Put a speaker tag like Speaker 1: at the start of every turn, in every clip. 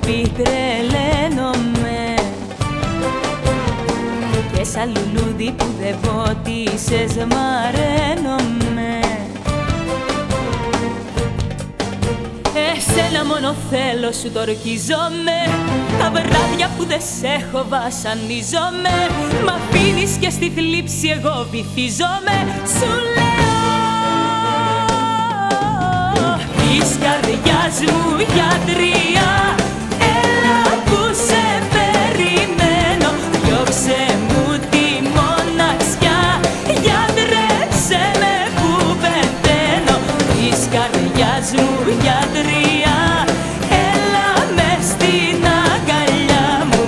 Speaker 1: πει τρελαίνομαι. Και σαν λουλούδι που δεν πότισες μαραίνομαι Εσένα μόνο θέλω σου τορκίζομαι Τα βράδια που δεν σε έχω βασανίζομαι. Μ' αφήνεις και στη θλίψη εγώ βυθίζομαι. Σου καρδιάς μου γιατρία. Έλα που σε περιμένω. Διώξε μου τη μοναξιά. Γιατρέψε με που πεθαίνω. Της καρδιάς μου γιατρία. Έλα με στην αγκαλιά μου.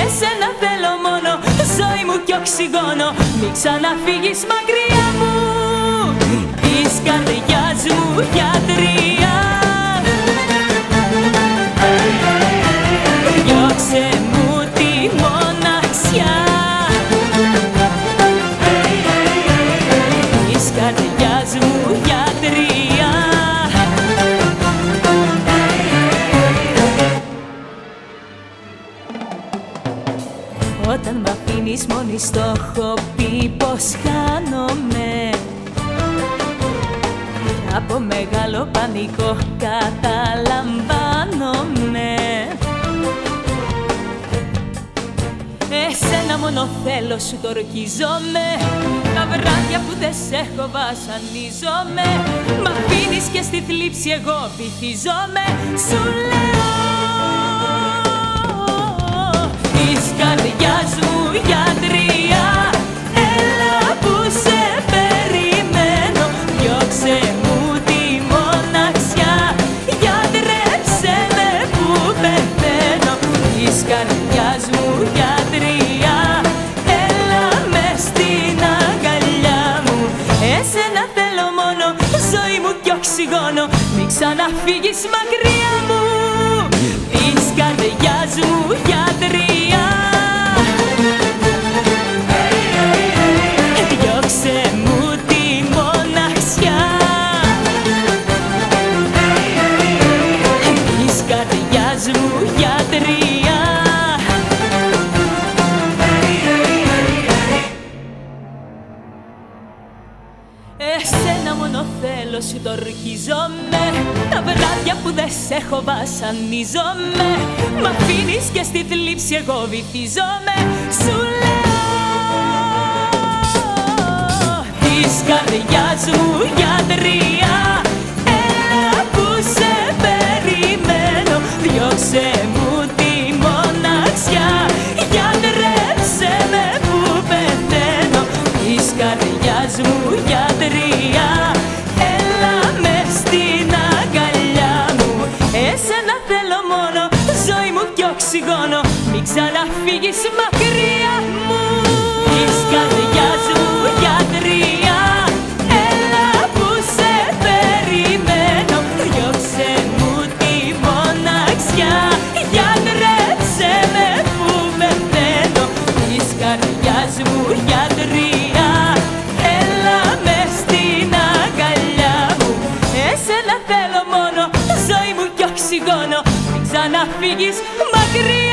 Speaker 1: Εσένα θέλω μόνο Ζωή μου κι οξυγόνο. Μην ξαναφύγεις μακριά μου. Της καρδιάς μου γιατρία Όταν μ' αφήνεις μόνη στο έχω πει πως χάνομαι. Κι από μεγάλο πανικό καταλαμβάνομαι. Εσένα μόνο θέλω σου το ορκίζομαι Τα βράδια που δεν σε έχω βασανίζομαι. Μ' αφήνεις και στη θλίψη εγώ βυθίζομαι. Σου λέω Της καρδιάς μου γιατρία Έλα με στην αγκαλιά μου. Εσένα θέλω μόνο Ζωή μου κι οξυγόνο. Μην ξαναφύγεις μακριά μου Εσένα μόνο θέλω σου το ορκίζομαι Τα βράδια που δεν σε έχω βασανίζομαι. Μ' αφήνεις και στη θλίψη εγώ βυθίζομαι. Σου λέω Της καρδιάς μου ξαναφύγεις μακριά μου. Της καρδιάς μου γιατρία. Έλα που σε περιμένω. Διώξε μου τη μοναξιά. Γιατρέψε με που πεθαίνω Της καρδιάς μου γιατρία. Έλα με στην αγκαλιά μου. Εσένα θέλω μόνο Ζωή μου κι οξυγόνο. Μην ξαναφύγεις μακριά